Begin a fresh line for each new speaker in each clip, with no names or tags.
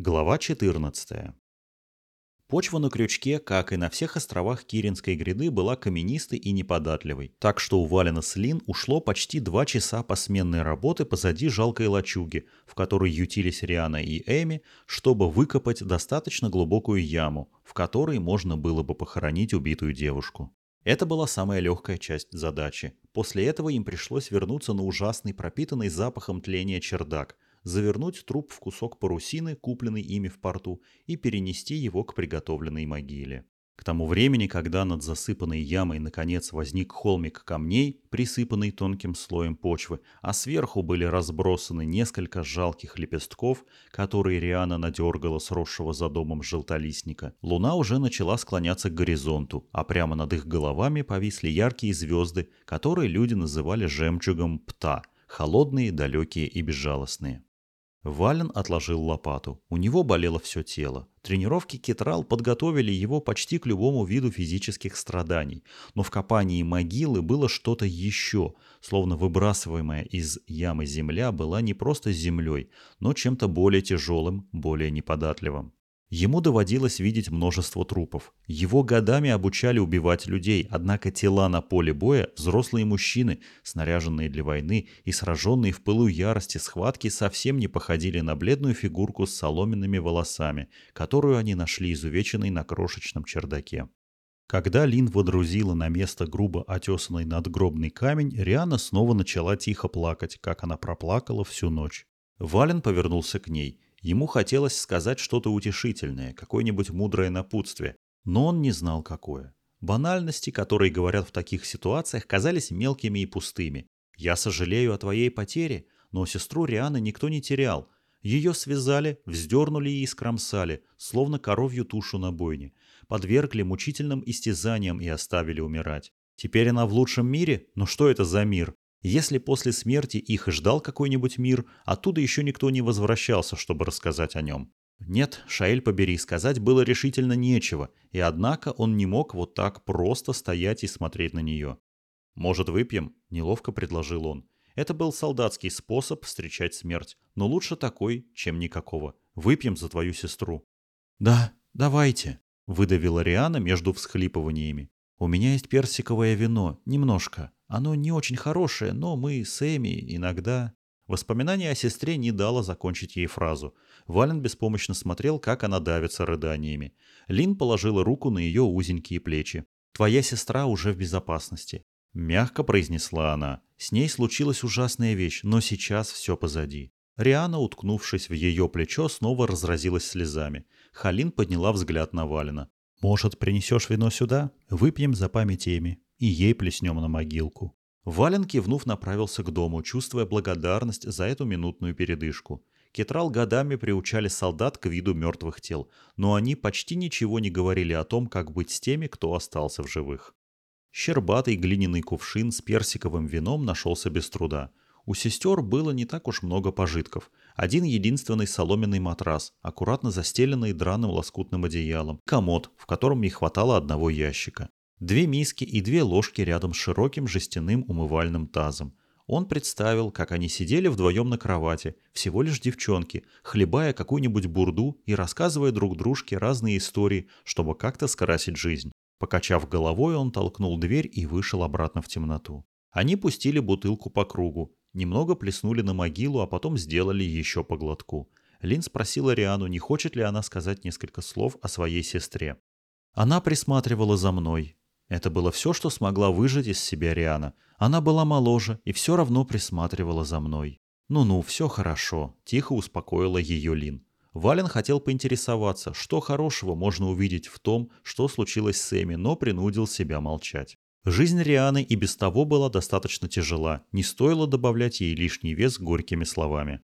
Глава 14. Почва на крючке, как и на всех островах Киринской гряды, была каменистой и неподатливой, так что у Валена с Лин ушло почти два часа посменной работы позади жалкой лачуги, в которой ютились Риана и Эми, чтобы выкопать достаточно глубокую яму, в которой можно было бы похоронить убитую девушку. Это была самая легкая часть задачи. После этого им пришлось вернуться на ужасный пропитанный запахом тления чердак – завернуть труп в кусок парусины, купленный ими в порту, и перенести его к приготовленной могиле. К тому времени, когда над засыпанной ямой наконец возник холмик камней, присыпанный тонким слоем почвы, а сверху были разбросаны несколько жалких лепестков, которые Риана надергала сросшего за домом желтолистника, луна уже начала склоняться к горизонту, а прямо над их головами повисли яркие звезды, которые люди называли жемчугом Пта, холодные, далекие и безжалостные. Вален отложил лопату. У него болело все тело. Тренировки Кетрал подготовили его почти к любому виду физических страданий. Но в копании могилы было что-то еще, словно выбрасываемая из ямы земля была не просто землей, но чем-то более тяжелым, более неподатливым. Ему доводилось видеть множество трупов. Его годами обучали убивать людей, однако тела на поле боя, взрослые мужчины, снаряженные для войны и сраженные в пылу ярости схватки, совсем не походили на бледную фигурку с соломенными волосами, которую они нашли изувеченной на крошечном чердаке. Когда Лин водрузила на место грубо отесанный надгробный камень, Риана снова начала тихо плакать, как она проплакала всю ночь. Вален повернулся к ней – Ему хотелось сказать что-то утешительное, какое-нибудь мудрое напутствие, но он не знал какое. Банальности, которые говорят в таких ситуациях, казались мелкими и пустыми. «Я сожалею о твоей потере, но сестру Рианы никто не терял. Ее связали, вздернули и скромсали, словно коровью тушу на бойне, подвергли мучительным истязаниям и оставили умирать. Теперь она в лучшем мире? Но что это за мир? Если после смерти их ждал какой-нибудь мир, оттуда еще никто не возвращался, чтобы рассказать о нем. Нет, Шаэль побери, сказать было решительно нечего, и однако он не мог вот так просто стоять и смотреть на нее. «Может, выпьем?» – неловко предложил он. Это был солдатский способ встречать смерть, но лучше такой, чем никакого. Выпьем за твою сестру. «Да, давайте», – выдавила Риана между всхлипываниями. «У меня есть персиковое вино, немножко». Оно не очень хорошее, но мы с Эми иногда... Воспоминание о сестре не дало закончить ей фразу. Вален беспомощно смотрел, как она давится рыданиями. Лин положила руку на ее узенькие плечи. «Твоя сестра уже в безопасности», — мягко произнесла она. «С ней случилась ужасная вещь, но сейчас все позади». Риана, уткнувшись в ее плечо, снова разразилась слезами. Халин подняла взгляд на Валена. «Может, принесешь вино сюда? Выпьем за память Эми» и ей плеснем на могилку. Вален кивнув направился к дому, чувствуя благодарность за эту минутную передышку. Кетрал годами приучали солдат к виду мертвых тел, но они почти ничего не говорили о том, как быть с теми, кто остался в живых. Щербатый глиняный кувшин с персиковым вином нашелся без труда. У сестер было не так уж много пожитков. Один единственный соломенный матрас, аккуратно застеленный драным лоскутным одеялом, комод, в котором не хватало одного ящика. Две миски и две ложки рядом с широким жестяным умывальным тазом. Он представил, как они сидели вдвоем на кровати, всего лишь девчонки, хлебая какую-нибудь бурду и рассказывая друг дружке разные истории, чтобы как-то скрасить жизнь. Покачав головой, он толкнул дверь и вышел обратно в темноту. Они пустили бутылку по кругу, немного плеснули на могилу, а потом сделали еще по глотку. Лин спросила Риану, не хочет ли она сказать несколько слов о своей сестре. Она присматривала за мной, это было все, что смогла выжать из себя Риана. Она была моложе и все равно присматривала за мной. «Ну-ну, все хорошо», – тихо успокоила ее Лин. Вален хотел поинтересоваться, что хорошего можно увидеть в том, что случилось с Эми, но принудил себя молчать. Жизнь Рианы и без того была достаточно тяжела, не стоило добавлять ей лишний вес горькими словами.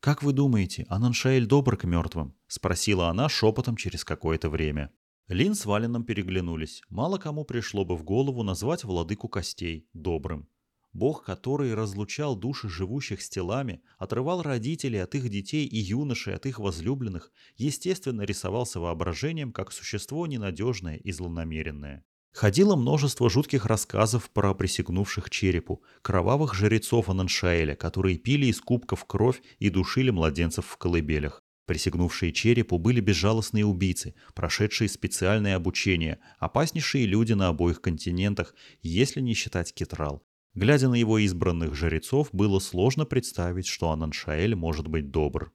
«Как вы думаете, Ананшаэль добр к мертвым?» – спросила она шепотом через какое-то время. Лин с Валином переглянулись. Мало кому пришло бы в голову назвать владыку костей добрым. Бог, который разлучал души живущих с телами, отрывал родителей от их детей и юношей от их возлюбленных, естественно рисовался воображением как существо ненадежное и злонамеренное. Ходило множество жутких рассказов про присягнувших черепу, кровавых жрецов Ананшаэля, которые пили из кубков кровь и душили младенцев в колыбелях. Присягнувшие черепу были безжалостные убийцы, прошедшие специальное обучение, опаснейшие люди на обоих континентах, если не считать Кетрал. Глядя на его избранных жрецов, было сложно представить, что Ананшаэль может быть добр.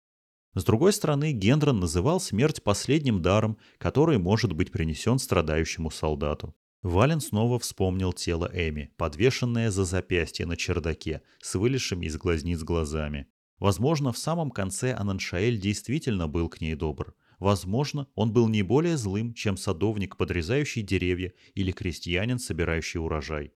С другой стороны, Гендрон называл смерть последним даром, который может быть принесен страдающему солдату. Вален снова вспомнил тело Эми, подвешенное за запястье на чердаке, с вылезшими из глазниц глазами. Возможно, в самом конце Ананшаэль действительно был к ней добр. Возможно, он был не более злым, чем садовник, подрезающий деревья, или крестьянин, собирающий урожай.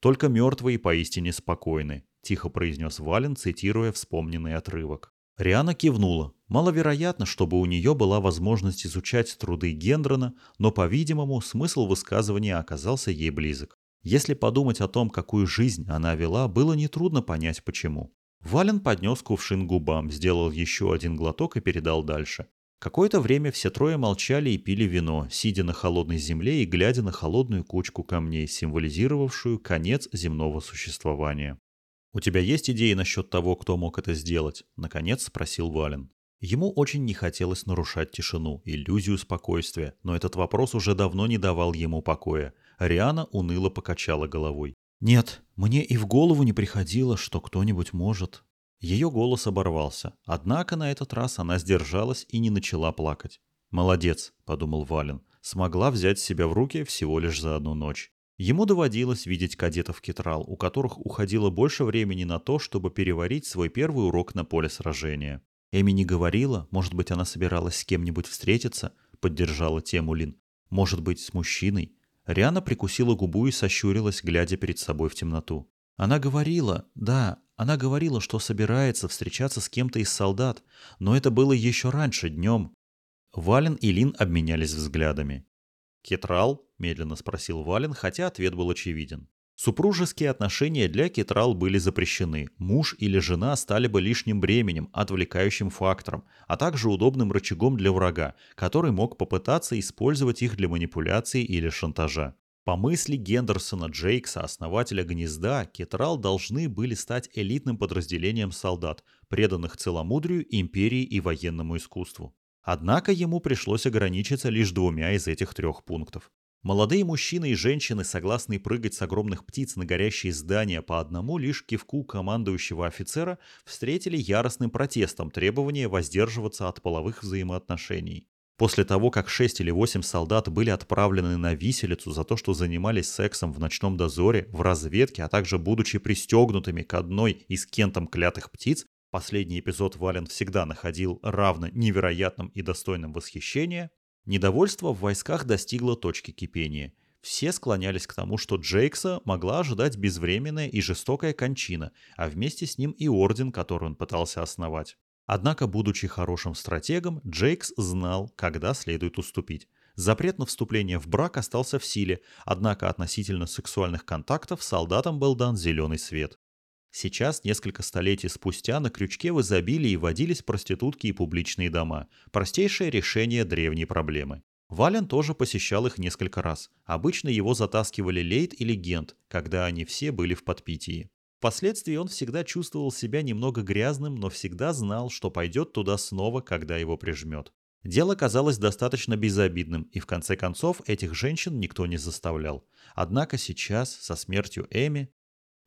«Только мертвые поистине спокойны», – тихо произнес Вален, цитируя вспомненный отрывок. Риана кивнула. Маловероятно, чтобы у нее была возможность изучать труды Гендрона, но, по-видимому, смысл высказывания оказался ей близок. Если подумать о том, какую жизнь она вела, было нетрудно понять почему. Вален поднес кувшин губам, сделал еще один глоток и передал дальше. Какое-то время все трое молчали и пили вино, сидя на холодной земле и глядя на холодную кучку камней, символизировавшую конец земного существования. «У тебя есть идеи насчет того, кто мог это сделать?» – наконец спросил Вален. Ему очень не хотелось нарушать тишину, иллюзию спокойствия, но этот вопрос уже давно не давал ему покоя. Риана уныло покачала головой. «Нет, мне и в голову не приходило, что кто-нибудь может». Ее голос оборвался, однако на этот раз она сдержалась и не начала плакать. «Молодец», — подумал Вален, — смогла взять себя в руки всего лишь за одну ночь. Ему доводилось видеть кадетов Кетрал, у которых уходило больше времени на то, чтобы переварить свой первый урок на поле сражения. Эми не говорила, может быть, она собиралась с кем-нибудь встретиться, поддержала тему Лин. Может быть, с мужчиной. Риана прикусила губу и сощурилась, глядя перед собой в темноту. Она говорила, да, она говорила, что собирается встречаться с кем-то из солдат, но это было еще раньше, днем. Вален и Лин обменялись взглядами. «Кетрал?» – медленно спросил Вален, хотя ответ был очевиден. Супружеские отношения для Кетрал были запрещены. Муж или жена стали бы лишним бременем, отвлекающим фактором, а также удобным рычагом для врага, который мог попытаться использовать их для манипуляции или шантажа. По мысли Гендерсона Джейкса, основателя гнезда, Кетрал должны были стать элитным подразделением солдат, преданных целомудрию, империи и военному искусству. Однако ему пришлось ограничиться лишь двумя из этих трех пунктов. Молодые мужчины и женщины, согласные прыгать с огромных птиц на горящие здания по одному лишь кивку командующего офицера, встретили яростным протестом требования воздерживаться от половых взаимоотношений. После того, как шесть или восемь солдат были отправлены на виселицу за то, что занимались сексом в ночном дозоре, в разведке, а также будучи пристегнутыми к одной из кентом клятых птиц, последний эпизод Вален всегда находил равно невероятным и достойным восхищения, Недовольство в войсках достигло точки кипения. Все склонялись к тому, что Джейкса могла ожидать безвременная и жестокая кончина, а вместе с ним и орден, который он пытался основать. Однако, будучи хорошим стратегом, Джейкс знал, когда следует уступить. Запрет на вступление в брак остался в силе, однако относительно сексуальных контактов солдатам был дан зеленый свет. Сейчас, несколько столетий спустя, на крючке в изобилии водились проститутки и публичные дома. Простейшее решение древней проблемы. Вален тоже посещал их несколько раз. Обычно его затаскивали Лейт или Гент, когда они все были в подпитии. Впоследствии он всегда чувствовал себя немного грязным, но всегда знал, что пойдет туда снова, когда его прижмет. Дело казалось достаточно безобидным, и в конце концов этих женщин никто не заставлял. Однако сейчас, со смертью Эми,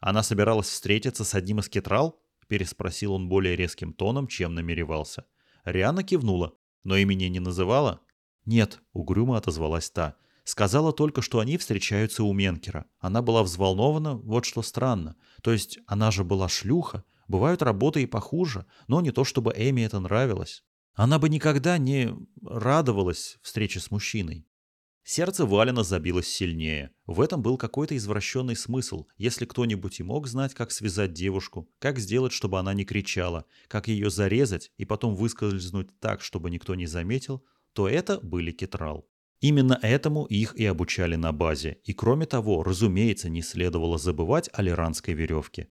она собиралась встретиться с одним из кетрал? Переспросил он более резким тоном, чем намеревался. Риана кивнула. Но имени не называла? Нет, угрюмо отозвалась та. Сказала только, что они встречаются у Менкера. Она была взволнована, вот что странно. То есть она же была шлюха. Бывают работы и похуже, но не то чтобы Эми это нравилось. Она бы никогда не радовалась встрече с мужчиной. Сердце Валина забилось сильнее. В этом был какой-то извращенный смысл. Если кто-нибудь и мог знать, как связать девушку, как сделать, чтобы она не кричала, как ее зарезать и потом выскользнуть так, чтобы никто не заметил, то это были Кетрал. Именно этому их и обучали на базе. И кроме того, разумеется, не следовало забывать о лиранской веревке.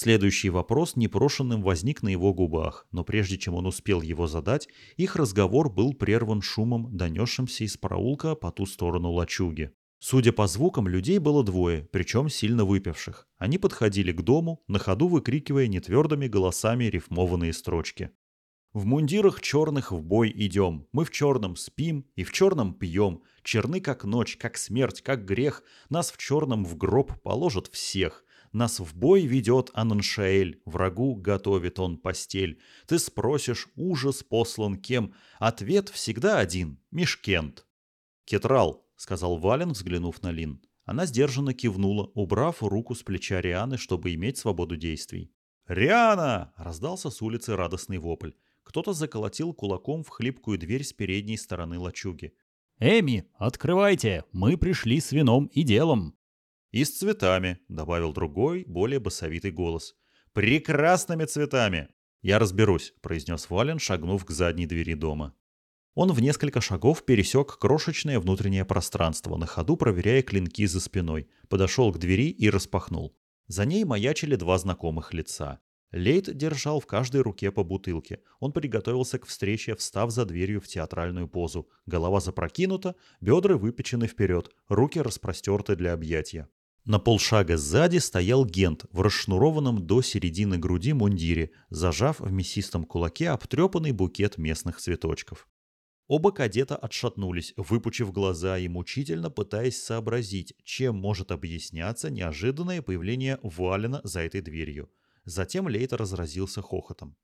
Следующий вопрос непрошенным возник на его губах, но прежде чем он успел его задать, их разговор был прерван шумом, донесшимся из проулка по ту сторону лачуги. Судя по звукам, людей было двое, причем сильно выпивших. Они подходили к дому, на ходу выкрикивая нетвердыми голосами рифмованные строчки. В мундирах черных в бой идем, мы в черном спим и в черном пьем. Черны как ночь, как смерть, как грех, нас в черном в гроб положат всех. Нас в бой ведет Ананшаэль, врагу готовит он постель. Ты спросишь, ужас послан кем? Ответ всегда один — Мишкент. «Кетрал», — сказал Вален, взглянув на Лин. Она сдержанно кивнула, убрав руку с плеча Рианы, чтобы иметь свободу действий. «Риана!» — раздался с улицы радостный вопль. Кто-то заколотил кулаком в хлипкую дверь с передней стороны лачуги.
«Эми, открывайте! Мы пришли с вином и делом!»
«И с цветами», — добавил другой, более басовитый голос. «Прекрасными цветами!» «Я разберусь», — произнес Вален, шагнув к задней двери дома. Он в несколько шагов пересек крошечное внутреннее пространство, на ходу проверяя клинки за спиной, подошел к двери и распахнул. За ней маячили два знакомых лица. Лейт держал в каждой руке по бутылке. Он приготовился к встрече, встав за дверью в театральную позу. Голова запрокинута, бедра выпечены вперед, руки распростерты для объятия. На полшага сзади стоял Гент в расшнурованном до середины груди мундире, зажав в мясистом кулаке обтрепанный букет местных цветочков. Оба кадета отшатнулись, выпучив глаза и мучительно пытаясь сообразить, чем может объясняться неожиданное появление Валена за этой дверью. Затем Лейт разразился хохотом.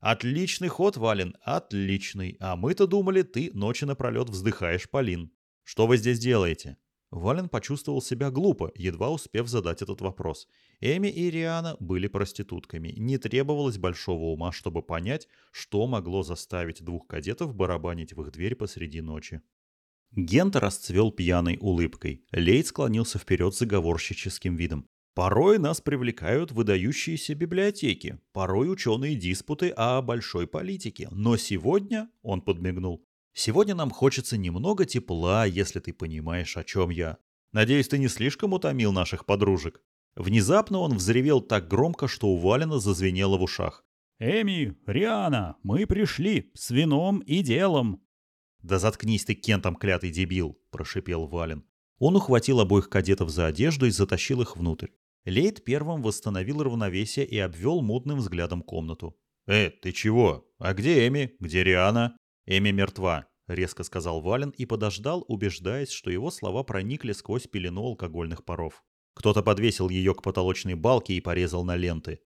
«Отличный ход, Вален, отличный. А мы-то думали, ты ночи напролет вздыхаешь, Полин. Что вы здесь делаете?» Вален почувствовал себя глупо, едва успев задать этот вопрос. Эми и Риана были проститутками. Не требовалось большого ума, чтобы понять, что могло заставить двух кадетов барабанить в их дверь посреди ночи. Гент расцвел пьяной улыбкой. Лейд склонился вперед заговорщическим видом. Порой нас привлекают выдающиеся библиотеки, порой ученые диспуты о большой политике. Но сегодня, он подмигнул, сегодня нам хочется немного тепла, если ты понимаешь, о чем я. Надеюсь, ты не слишком утомил наших подружек. Внезапно он взревел так громко, что у Валена зазвенело в ушах.
«Эми, Риана, мы пришли с вином и делом!»
«Да заткнись ты, кентом клятый дебил!» – прошипел Вален. Он ухватил обоих кадетов за одежду и затащил их внутрь. Лейд первым восстановил равновесие и обвел мутным взглядом комнату. «Э, ты чего? А где Эми? Где Риана?» «Эми мертва», — резко сказал Вален и подождал, убеждаясь, что его слова проникли сквозь пелену алкогольных паров. Кто-то подвесил ее к потолочной балке и порезал на ленты.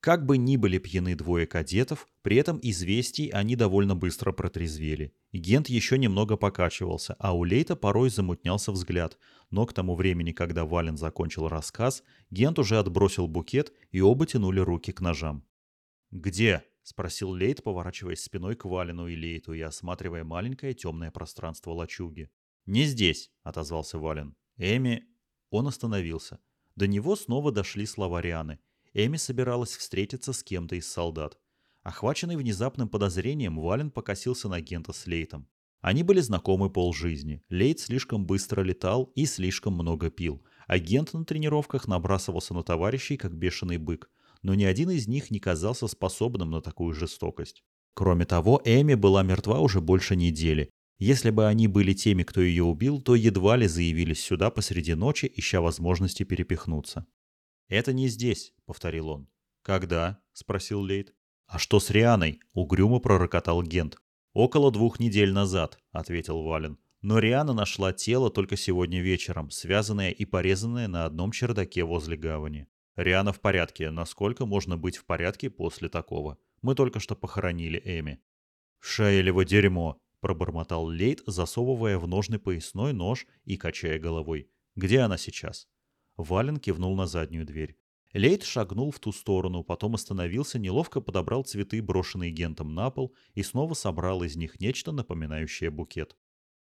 Как бы ни были пьяны двое кадетов, при этом известий они довольно быстро протрезвели. Гент еще немного покачивался, а у Лейта порой замутнялся взгляд, но к тому времени, когда Вален закончил рассказ, Гент уже отбросил букет, и оба тянули руки к ножам. «Где?» — спросил Лейт, поворачиваясь спиной к Валену и Лейту и осматривая маленькое темное пространство лачуги. «Не здесь», — отозвался Вален. «Эми...» Он остановился. До него снова дошли слова Рианы — Эми собиралась встретиться с кем-то из солдат. Охваченный внезапным подозрением, Вален покосился на агента с Лейтом. Они были знакомы полжизни. Лейт слишком быстро летал и слишком много пил. Агент на тренировках набрасывался на товарищей, как бешеный бык. Но ни один из них не казался способным на такую жестокость. Кроме того, Эми была мертва уже больше недели. Если бы они были теми, кто ее убил, то едва ли заявились сюда посреди ночи, ища возможности перепихнуться. «Это не здесь», — повторил он. «Когда?» — спросил Лейт. «А что с Рианой?» — угрюмо пророкотал Гент. «Около двух недель назад», — ответил Вален. Но Риана нашла тело только сегодня вечером, связанное и порезанное на одном чердаке возле гавани. Риана в порядке, насколько можно быть в порядке после такого. Мы только что похоронили Эми. «Шаелево дерьмо!» – пробормотал Лейт, засовывая в ножный поясной нож и качая головой. «Где она сейчас?» Вален кивнул на заднюю дверь. Лейт шагнул в ту сторону, потом остановился, неловко подобрал цветы, брошенные Гентом на пол, и снова собрал из них нечто, напоминающее букет.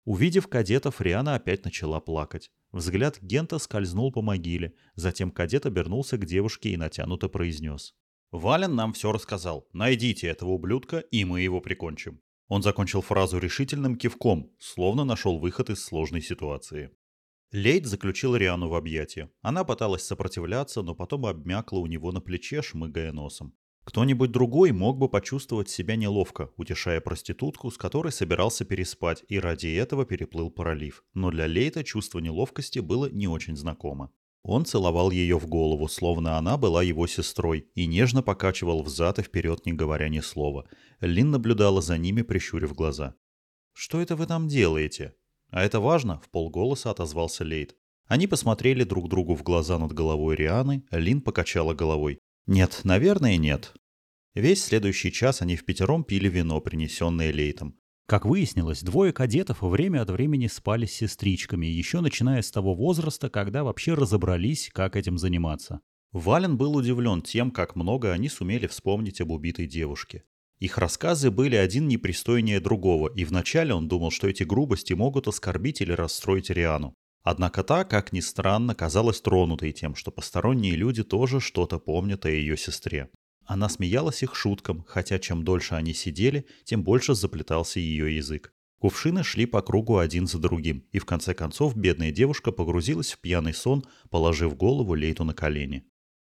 Увидев кадетов, Риана опять начала плакать. Взгляд Гента скользнул по могиле, затем кадет обернулся к девушке и натянуто произнес. «Вален нам все рассказал. Найдите этого ублюдка, и мы его прикончим». Он закончил фразу решительным кивком, словно нашел выход из сложной ситуации. Лейд заключил Риану в объятия. Она пыталась сопротивляться, но потом обмякла у него на плече, шмыгая носом. Кто-нибудь другой мог бы почувствовать себя неловко, утешая проститутку, с которой собирался переспать, и ради этого переплыл пролив. Но для Лейта чувство неловкости было не очень знакомо. Он целовал ее в голову, словно она была его сестрой, и нежно покачивал взад и вперед, не говоря ни слова. Лин наблюдала за ними, прищурив глаза. «Что это вы там делаете?» «А это важно?» — в полголоса отозвался Лейд. Они посмотрели друг другу в глаза над головой Рианы, Лин покачала головой. «Нет, наверное, нет». Весь следующий час они в пятером пили вино, принесенное Лейтом.
Как выяснилось, двое кадетов время от времени спали с сестричками, еще начиная с того возраста, когда вообще разобрались, как этим заниматься.
Вален был удивлен тем, как много они сумели вспомнить об убитой девушке. Их рассказы были один непристойнее другого, и вначале он думал, что эти грубости могут оскорбить или расстроить Риану. Однако та, как ни странно, казалась тронутой тем, что посторонние люди тоже что-то помнят о ее сестре. Она смеялась их шуткам, хотя чем дольше они сидели, тем больше заплетался ее язык. Кувшины шли по кругу один за другим, и в конце концов бедная девушка погрузилась в пьяный сон, положив голову Лейту на колени.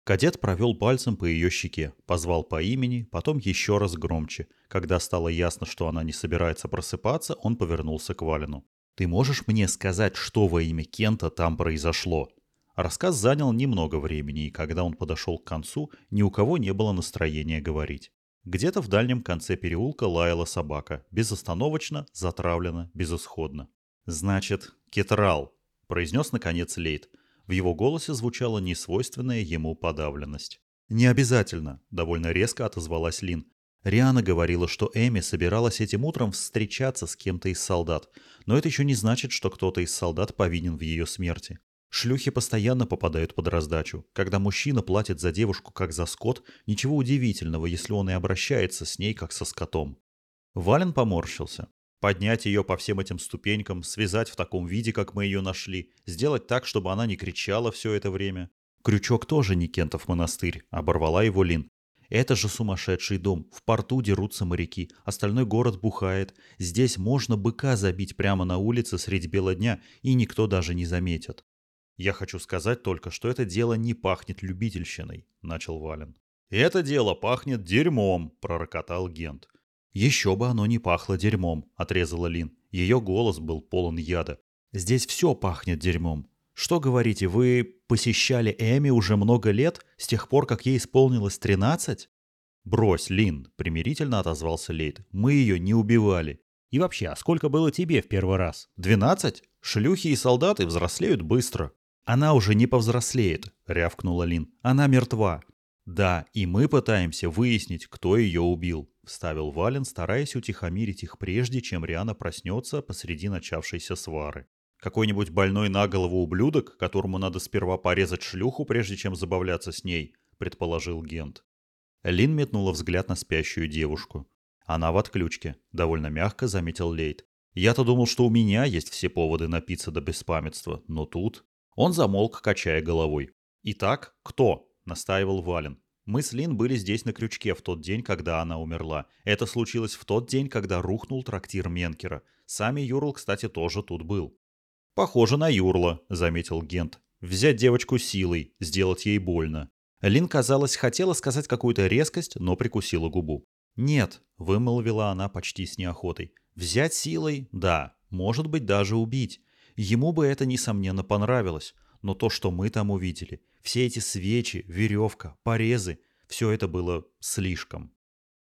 Кадет провел пальцем по ее щеке, позвал по имени, потом еще раз громче. Когда стало ясно, что она не собирается просыпаться, он повернулся к Валину. «Ты можешь мне сказать, что во имя Кента там произошло?» Рассказ занял немного времени, и когда он подошел к концу, ни у кого не было настроения говорить. Где-то в дальнем конце переулка лаяла собака, безостановочно, затравленно, безысходно. «Значит, кетрал», — произнес наконец Лейт. В его голосе звучала несвойственная ему подавленность. «Не обязательно», — довольно резко отозвалась Лин. Риана говорила, что Эми собиралась этим утром встречаться с кем-то из солдат, но это еще не значит, что кто-то из солдат повинен в ее смерти. Шлюхи постоянно попадают под раздачу. Когда мужчина платит за девушку как за скот, ничего удивительного, если он и обращается с ней как со скотом. Вален поморщился. Поднять ее по всем этим ступенькам, связать в таком виде, как мы ее нашли, сделать так, чтобы она не кричала все это время. Крючок тоже не Кентов монастырь, оборвала его Лин. Это же сумасшедший дом. В порту дерутся моряки. Остальной город бухает. Здесь можно быка забить прямо на улице средь бела дня, и никто даже не заметит. «Я хочу сказать только, что это дело не пахнет любительщиной», — начал Вален. «Это дело пахнет дерьмом», — пророкотал Гент. «Еще бы оно не пахло дерьмом», — отрезала Лин. Ее голос был полон яда. «Здесь все пахнет дерьмом. Что говорите, вы посещали Эми уже много лет, с тех пор, как ей исполнилось тринадцать?» «Брось, Лин», — примирительно отозвался Лейт. «Мы ее не убивали».
«И вообще, а сколько было тебе в первый раз?»
«Двенадцать? Шлюхи и солдаты взрослеют быстро». «Она уже не повзрослеет», — рявкнула Лин. «Она мертва». «Да, и мы пытаемся выяснить, кто ее убил», — вставил Вален, стараясь утихомирить их прежде, чем Риана проснется посреди начавшейся свары. «Какой-нибудь больной на голову ублюдок, которому надо сперва порезать шлюху, прежде чем забавляться с ней», — предположил Гент. Лин метнула взгляд на спящую девушку. «Она в отключке», — довольно мягко заметил Лейт. «Я-то думал, что у меня есть все поводы напиться до беспамятства, но тут...» Он замолк, качая головой. «Итак, кто?» – настаивал Вален. «Мы с Лин были здесь на крючке в тот день, когда она умерла. Это случилось в тот день, когда рухнул трактир Менкера. Сами Юрл, кстати, тоже тут был». «Похоже на Юрла», – заметил Гент. «Взять девочку силой, сделать ей больно». Лин, казалось, хотела сказать какую-то резкость, но прикусила губу. «Нет», – вымолвила она почти с неохотой. «Взять силой – да, может быть, даже убить. Ему бы это, несомненно, понравилось, но то, что мы там увидели, все эти свечи, веревка, порезы, все это было слишком.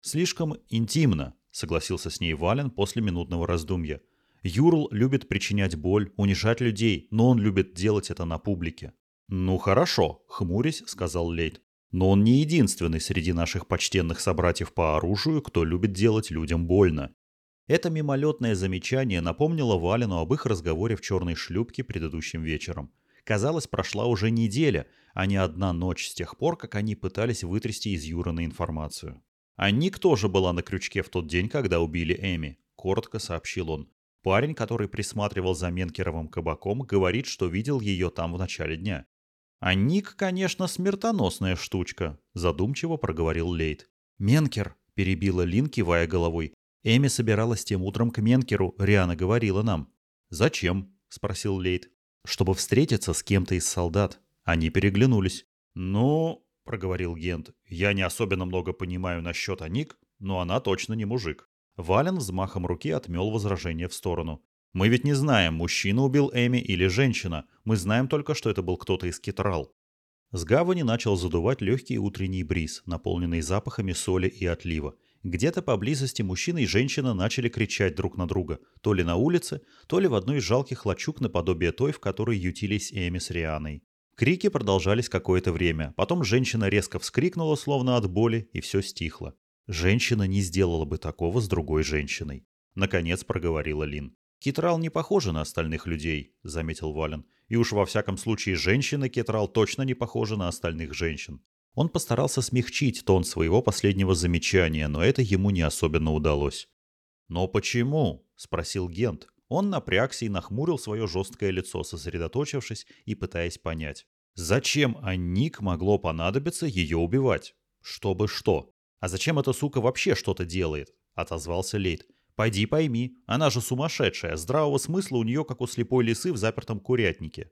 Слишком интимно, согласился с ней Вален после минутного раздумья. Юрл любит причинять боль, унижать людей, но он любит делать это на публике. «Ну хорошо», — хмурясь, сказал Лейт. «Но он не единственный среди наших почтенных собратьев по оружию, кто любит делать людям больно. Это мимолетное замечание напомнило Валину об их разговоре в черной шлюпке предыдущим вечером. Казалось, прошла уже неделя, а не одна ночь с тех пор, как они пытались вытрясти из Юрана информацию. А Ник тоже была на крючке в тот день, когда убили Эми, коротко сообщил он. Парень, который присматривал за Менкеровым кабаком, говорит, что видел ее там в начале дня. А Ник, конечно, смертоносная штучка, задумчиво проговорил Лейт. Менкер, перебила Лин, кивая головой. Эми собиралась тем утром к Менкеру, Риана говорила нам. «Зачем?» – спросил Лейт. «Чтобы встретиться с кем-то из солдат». Они переглянулись. «Ну...» – проговорил Гент. «Я не особенно много понимаю насчет Аник, но она точно не мужик». Вален взмахом руки отмел возражение в сторону. Мы ведь не знаем, мужчина убил Эми или женщина. Мы знаем только, что это был кто-то из Китрал. С гавани начал задувать легкий утренний бриз, наполненный запахами соли и отлива. Где-то поблизости мужчина и женщина начали кричать друг на друга, то ли на улице, то ли в одной из жалких лачуг наподобие той, в которой ютились Эми с Рианой. Крики продолжались какое-то время, потом женщина резко вскрикнула, словно от боли, и все стихло. Женщина не сделала бы такого с другой женщиной. Наконец проговорила Лин. «Китрал не похожа на остальных людей», — заметил Вален. «И уж во всяком случае женщина Китрал точно не похожа на остальных женщин». Он постарался смягчить тон своего последнего замечания, но это ему не особенно удалось. «Но почему?» — спросил Гент. Он напрягся и нахмурил свое жесткое лицо, сосредоточившись и пытаясь понять. Зачем Анник могло понадобиться ее убивать? Чтобы что? А зачем эта сука вообще что-то делает? Отозвался Лейт. Пойди пойми, она же сумасшедшая, здравого смысла у нее, как у слепой лисы в запертом курятнике.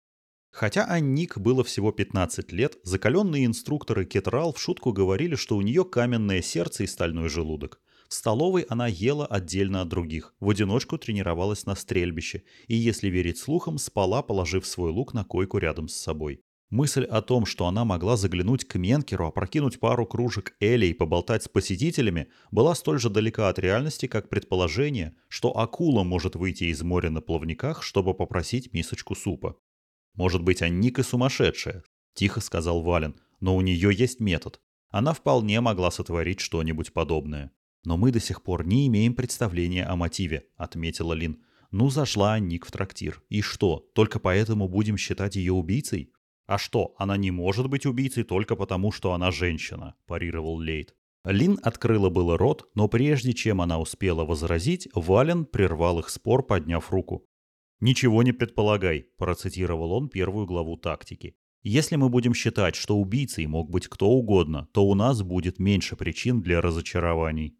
Хотя Анник было всего 15 лет, закаленные инструкторы Кетрал в шутку говорили, что у нее каменное сердце и стальной желудок. В столовой она ела отдельно от других, в одиночку тренировалась на стрельбище и, если верить слухам, спала, положив свой лук на койку рядом с собой. Мысль о том, что она могла заглянуть к Менкеру, опрокинуть пару кружек Эли и поболтать с посетителями, была столь же далека от реальности, как предположение, что акула может выйти из моря на плавниках, чтобы попросить мисочку супа. «Может быть, Анника сумасшедшая», – тихо сказал Вален, – «но у нее есть метод. Она вполне могла сотворить что-нибудь подобное». «Но мы до сих пор не имеем представления о мотиве», – отметила Лин. «Ну, зашла Анник в трактир. И что, только поэтому будем считать ее убийцей?» «А что, она не может быть убийцей только потому, что она женщина», – парировал Лейт. Лин открыла было рот, но прежде чем она успела возразить, Вален прервал их спор, подняв руку. «Ничего не предполагай», – процитировал он первую главу тактики. «Если мы будем считать, что убийцей мог быть кто угодно, то у нас будет меньше причин для разочарований».